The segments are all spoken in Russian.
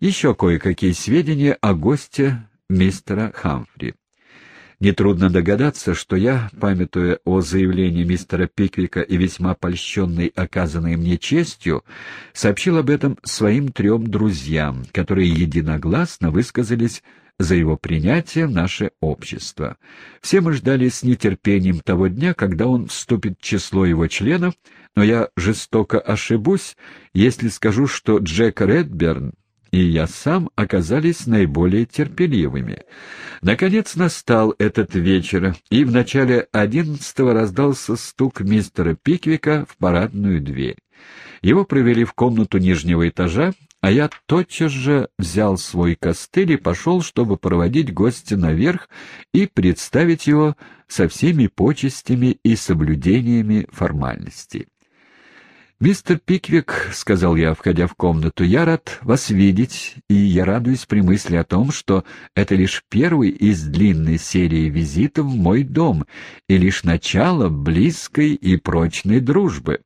еще кое-какие сведения о госте мистера Хамфри. Нетрудно догадаться, что я, памятуя о заявлении мистера Пиквика и весьма польщенной оказанной мне честью, сообщил об этом своим трем друзьям, которые единогласно высказались за его принятие в наше общество. Все мы ждали с нетерпением того дня, когда он вступит в число его членов, но я жестоко ошибусь, если скажу, что Джек Редберн и я сам оказались наиболее терпеливыми. Наконец настал этот вечер, и в начале одиннадцатого раздался стук мистера Пиквика в парадную дверь. Его провели в комнату нижнего этажа, а я тотчас же взял свой костыль и пошел, чтобы проводить гостя наверх и представить его со всеми почестями и соблюдениями формальностей. «Мистер Пиквик», — сказал я, входя в комнату, — «я рад вас видеть, и я радуюсь при мысли о том, что это лишь первый из длинной серии визитов в мой дом и лишь начало близкой и прочной дружбы».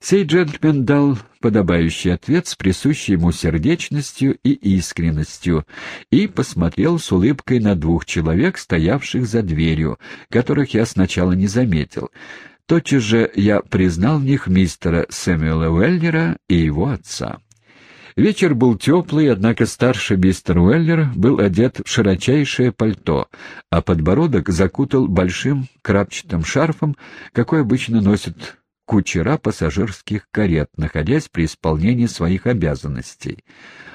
Сей джентльмен дал подобающий ответ с присущей ему сердечностью и искренностью и посмотрел с улыбкой на двух человек, стоявших за дверью, которых я сначала не заметил. Тотчас же я признал в них мистера Сэмюэла Уэллера и его отца. Вечер был теплый, однако старший мистер Уэллер был одет в широчайшее пальто, а подбородок закутал большим крапчатым шарфом, какой обычно носят кучера пассажирских карет, находясь при исполнении своих обязанностей.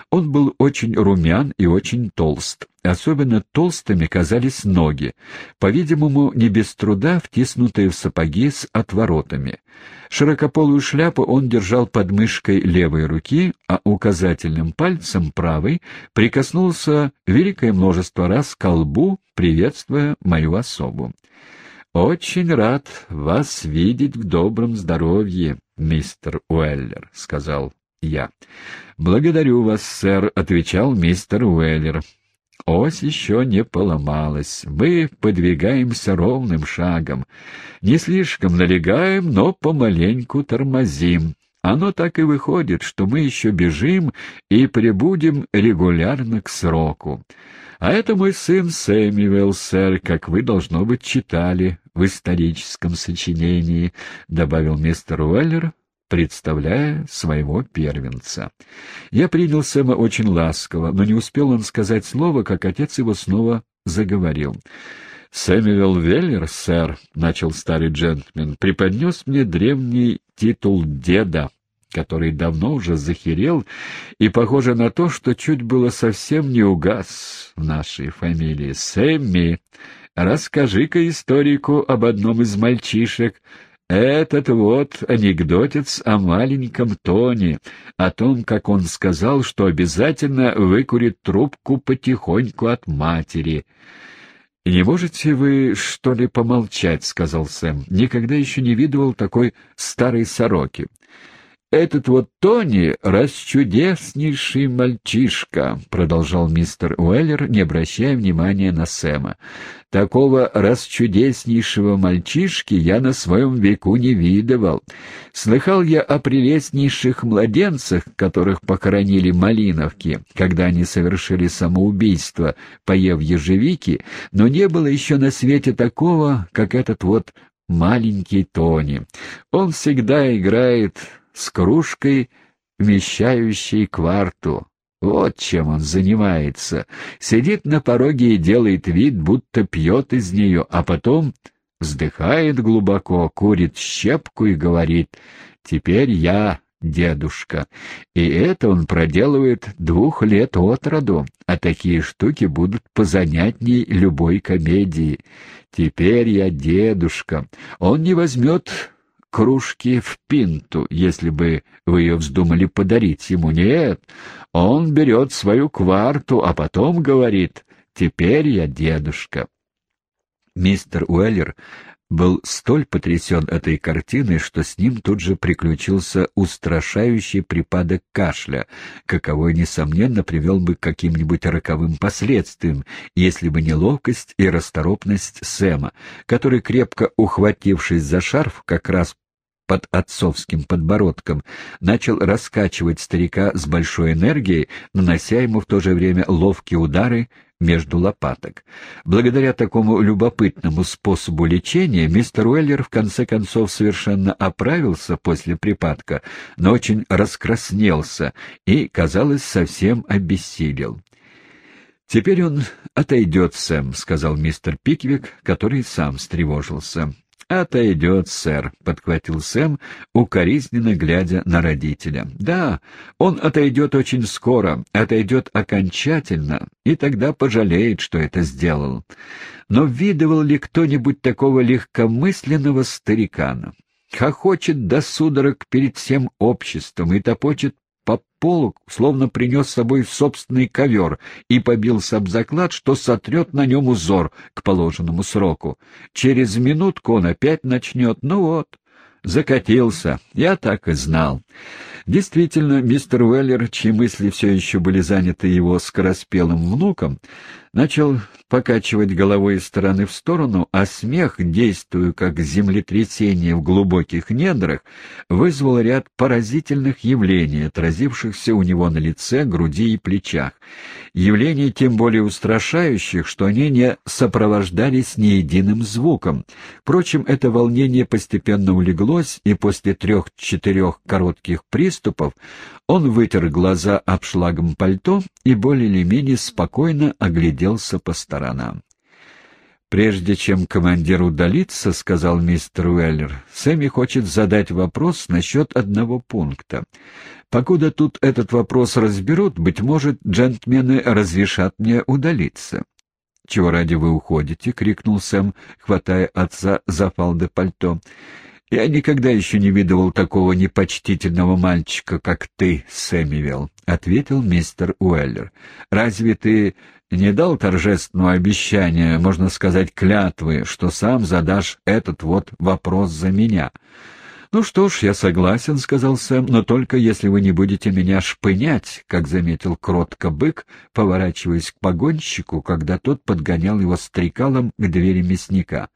Он был очень румян и очень толст. Особенно толстыми казались ноги, по-видимому, не без труда втиснутые в сапоги с отворотами. Широкополую шляпу он держал под мышкой левой руки, а указательным пальцем правой прикоснулся великое множество раз к колбу, приветствуя мою особу. «Очень рад вас видеть в добром здоровье, мистер Уэллер», — сказал я. «Благодарю вас, сэр», — отвечал мистер Уэллер. Ось еще не поломалась. Мы подвигаемся ровным шагом. Не слишком налегаем, но помаленьку тормозим. Оно так и выходит, что мы еще бежим и прибудем регулярно к сроку. А это мой сын Сэмюэл, сэр, как вы, должно быть, читали в историческом сочинении, — добавил мистер Уэллер, представляя своего первенца. Я принял Сэма очень ласково, но не успел он сказать слово, как отец его снова заговорил. «Сэмюэл Веллер, сэр», — начал старый джентльмен, — «преподнес мне древний титул деда, который давно уже захерел, и похоже на то, что чуть было совсем не угас в нашей фамилии. Сэмми, расскажи-ка историку об одном из мальчишек, этот вот анекдотец о маленьком Тоне, о том, как он сказал, что обязательно выкурит трубку потихоньку от матери. «Не можете вы, что ли, помолчать?» — сказал Сэм. «Никогда еще не видывал такой старой сороки». «Этот вот Тони — расчудеснейший мальчишка», — продолжал мистер Уэллер, не обращая внимания на Сэма. «Такого расчудеснейшего мальчишки я на своем веку не видывал. Слыхал я о прелестнейших младенцах, которых похоронили Малиновки, когда они совершили самоубийство, поев ежевики, но не было еще на свете такого, как этот вот маленький Тони. Он всегда играет с кружкой, вмещающей кварту. Вот чем он занимается. Сидит на пороге и делает вид, будто пьет из нее, а потом вздыхает глубоко, курит щепку и говорит «Теперь я дедушка». И это он проделывает двух лет от роду, а такие штуки будут позанятней любой комедии. «Теперь я дедушка». Он не возьмет кружки в пинту, если бы вы ее вздумали подарить ему. Нет, он берет свою кварту, а потом говорит «Теперь я дедушка». Мистер Уэллер был столь потрясен этой картиной, что с ним тут же приключился устрашающий припадок кашля, каковой, несомненно, привел бы к каким-нибудь роковым последствиям, если бы не ловкость и расторопность Сэма, который, крепко ухватившись за шарф, как раз под отцовским подбородком, начал раскачивать старика с большой энергией, нанося ему в то же время ловкие удары между лопаток. Благодаря такому любопытному способу лечения мистер Уэллер в конце концов совершенно оправился после припадка, но очень раскраснелся и, казалось, совсем обессилел. «Теперь он отойдет, Сэм», — сказал мистер Пиквик, который сам встревожился. «Отойдет, сэр», — подхватил Сэм, укоризненно глядя на родителя. «Да, он отойдет очень скоро, отойдет окончательно, и тогда пожалеет, что это сделал. Но видывал ли кто-нибудь такого легкомысленного старикана? Хохочет до судорог перед всем обществом и топочет по полу, словно принес с собой собственный ковер и побился об заклад, что сотрет на нем узор к положенному сроку. Через минутку он опять начнет, ну вот, закатился, я так и знал. Действительно, мистер Уэллер, чьи мысли все еще были заняты его скороспелым внуком, начал покачивать головой из стороны в сторону, а смех, действуя как землетрясение в глубоких недрах, вызвал ряд поразительных явлений, отразившихся у него на лице, груди и плечах. Явлений тем более устрашающих, что они не сопровождались ни единым звуком. Впрочем, это волнение постепенно улеглось, и после трех-четырех коротких приступов он вытер глаза обшлагом пальто и более или менее спокойно огляделся по сторонам. «Прежде чем командир удалится, — сказал мистер Уэллер, — Сэмми хочет задать вопрос насчет одного пункта. Покуда тут этот вопрос разберут, быть может, джентльмены разрешат мне удалиться». «Чего ради вы уходите?» — крикнул Сэм, хватая отца за фалды пальто. «Я никогда еще не видывал такого непочтительного мальчика, как ты, Сэмюэл», — ответил мистер Уэллер. «Разве ты не дал торжественного обещания, можно сказать, клятвы, что сам задашь этот вот вопрос за меня?» «Ну что ж, я согласен», — сказал Сэм, — «но только если вы не будете меня шпынять», как заметил кротко бык, поворачиваясь к погонщику, когда тот подгонял его стрекалом к двери мясника.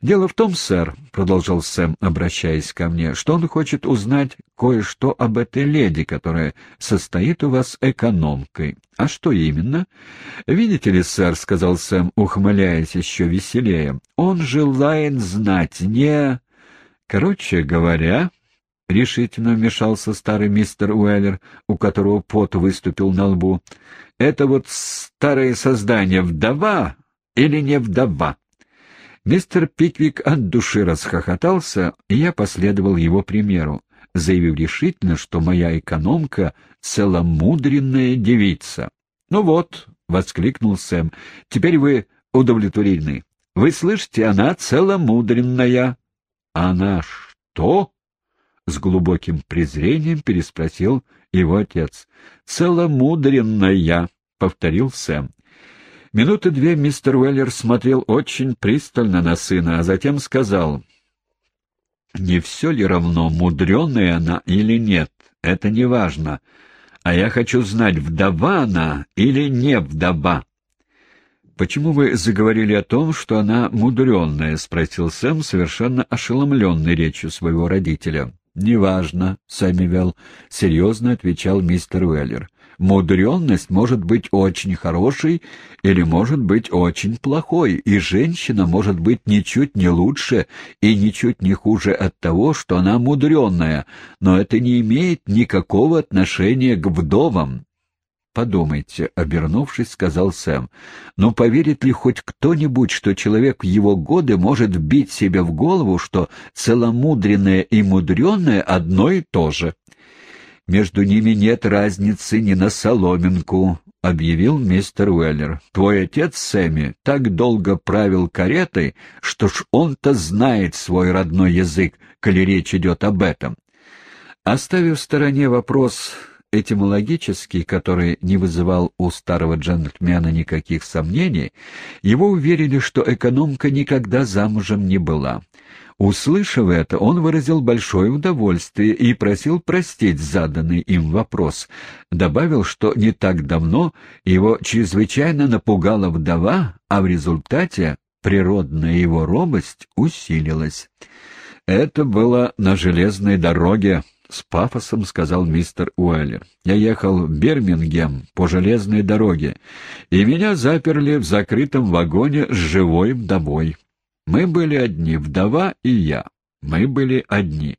«Дело в том, сэр», — продолжал Сэм, обращаясь ко мне, — «что он хочет узнать кое-что об этой леди, которая состоит у вас экономкой. А что именно?» «Видите ли, сэр», — сказал Сэм, ухмыляясь еще веселее, — «он желает знать не...» Короче говоря, — решительно вмешался старый мистер Уэллер, у которого пот выступил на лбу, — это вот старое создание вдова или не вдова? Мистер Пиквик от души расхохотался, и я последовал его примеру, заявив решительно, что моя экономка — целомудренная девица. — Ну вот, — воскликнул Сэм, — теперь вы удовлетворены. Вы слышите, она целомудренная. «Она что?» — с глубоким презрением переспросил его отец. «Целомудренная», — повторил Сэм. Минуты две мистер Уэллер смотрел очень пристально на сына, а затем сказал, «Не все ли равно, мудреная она или нет? Это не важно. А я хочу знать, вдова она или не вдова». «Почему вы заговорили о том, что она мудренная?» — спросил Сэм, совершенно ошеломленный речью своего родителя. «Неважно, Сэмюэл», — серьезно отвечал мистер Уэллер. «Мудренность может быть очень хорошей или может быть очень плохой, и женщина может быть ничуть не лучше и ничуть не хуже от того, что она мудренная, но это не имеет никакого отношения к вдовам. «Подумайте», — обернувшись, сказал Сэм. «Но поверит ли хоть кто-нибудь, что человек в его годы может вбить себе в голову, что целомудренное и мудреное одно и то же?» «Между ними нет разницы ни на соломинку», — объявил мистер Уэллер. «Твой отец, Сэмми, так долго правил каретой, что ж он-то знает свой родной язык, коли речь идет об этом». Оставив в стороне вопрос этимологический, который не вызывал у старого джентльмена никаких сомнений, его уверили, что экономка никогда замужем не была. Услышав это, он выразил большое удовольствие и просил простить заданный им вопрос. Добавил, что не так давно его чрезвычайно напугала вдова, а в результате природная его робость усилилась. Это было на железной дороге, — с пафосом сказал мистер Уэллер. Я ехал в Бирмингем по железной дороге, и меня заперли в закрытом вагоне с живой вдовой. Мы были одни, вдова и я. Мы были одни.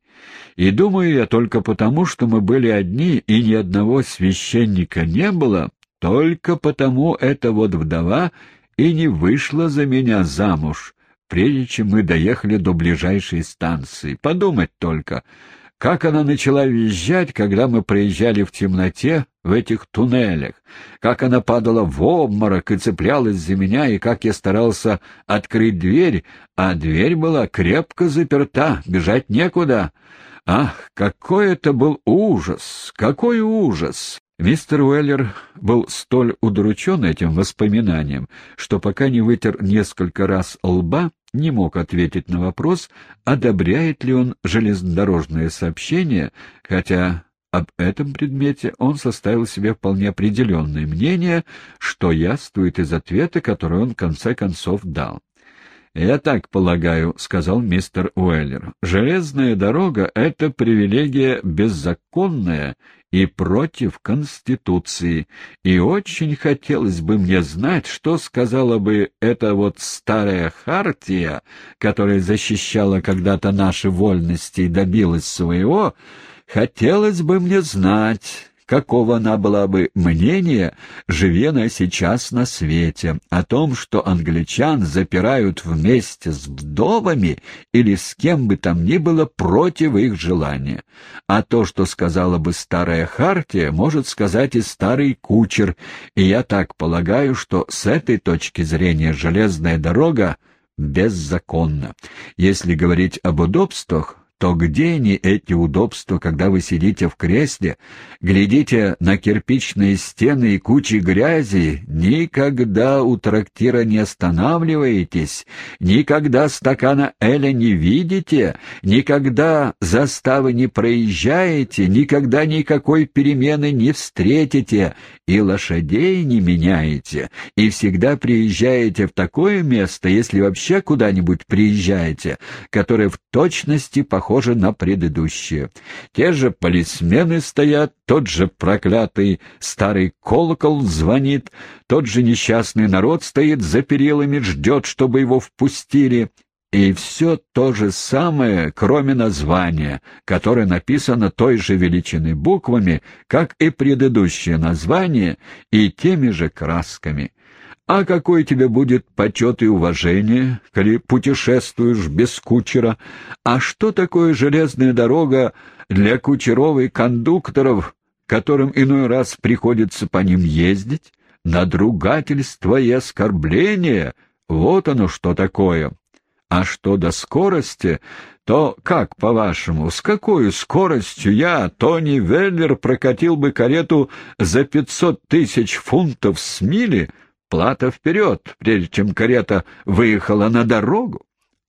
И думаю я только потому, что мы были одни, и ни одного священника не было, только потому эта вот вдова и не вышла за меня замуж, прежде чем мы доехали до ближайшей станции. Подумать только, как она начала визжать, когда мы проезжали в темноте в этих туннелях, как она падала в обморок и цеплялась за меня, и как я старался открыть дверь, а дверь была крепко заперта, бежать некуда. Ах, какой это был ужас! Какой ужас! Мистер Уэллер был столь удручен этим воспоминанием, что пока не вытер несколько раз лба, не мог ответить на вопрос, одобряет ли он железнодорожное сообщение, хотя об этом предмете он составил себе вполне определенное мнение, что яствует из ответа, который он в конце концов дал. «Я так полагаю», — сказал мистер Уэллер. «Железная дорога — это привилегия беззаконная и против Конституции, и очень хотелось бы мне знать, что сказала бы эта вот старая хартия, которая защищала когда-то наши вольности и добилась своего, хотелось бы мне знать» какого она была бы мнения, живя она сейчас на свете, о том, что англичан запирают вместе с вдовами или с кем бы там ни было против их желания. А то, что сказала бы старая Хартия, может сказать и старый кучер, и я так полагаю, что с этой точки зрения железная дорога беззаконна. Если говорить об удобствах, то где они, эти удобства, когда вы сидите в кресле, глядите на кирпичные стены и кучи грязи, никогда у трактира не останавливаетесь, никогда стакана Эля не видите, никогда заставы не проезжаете, никогда никакой перемены не встретите, и лошадей не меняете, и всегда приезжаете в такое место, если вообще куда-нибудь приезжаете, которое в точности похоже похоже на предыдущее. Те же полисмены стоят, тот же проклятый старый колокол звонит, тот же несчастный народ стоит за перилами, ждет, чтобы его впустили. И все то же самое, кроме названия, которое написано той же величины буквами, как и предыдущее название, и теми же красками. А какой тебе будет почет и уважение, коли путешествуешь без кучера? А что такое железная дорога для кучеров и кондукторов, которым иной раз приходится по ним ездить? Надругательство и оскорбление — вот оно что такое. А что до скорости, то как, по-вашему, с какой скоростью я, Тони Веллер, прокатил бы карету за пятьсот тысяч фунтов с мили — Плата вперед, прежде чем карета выехала на дорогу.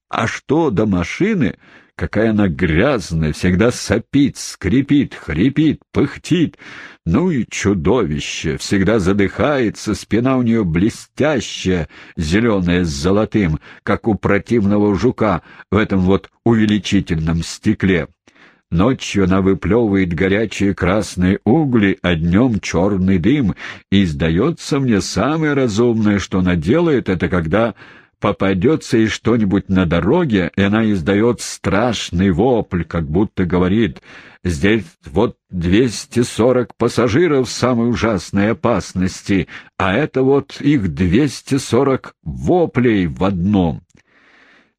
А что до машины, какая она грязная, всегда сопит, скрипит, хрипит, пыхтит. Ну и чудовище, всегда задыхается, спина у нее блестящая, зеленая с золотым, как у противного жука в этом вот увеличительном стекле. Ночью она выплевывает горячие красные угли, а днем черный дым, и, сдается мне, самое разумное, что она делает, это когда попадется ей что-нибудь на дороге, и она издает страшный вопль, как будто говорит «Здесь вот 240 пассажиров самой ужасной опасности, а это вот их 240 воплей в одном».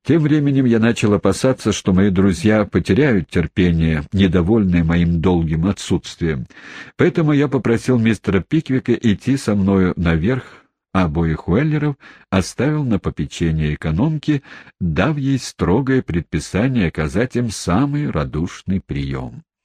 Тем временем я начал опасаться, что мои друзья потеряют терпение, недовольные моим долгим отсутствием. Поэтому я попросил мистера Пиквика идти со мною наверх, а обоих Уэллеров оставил на попечение экономки, дав ей строгое предписание оказать им самый радушный прием.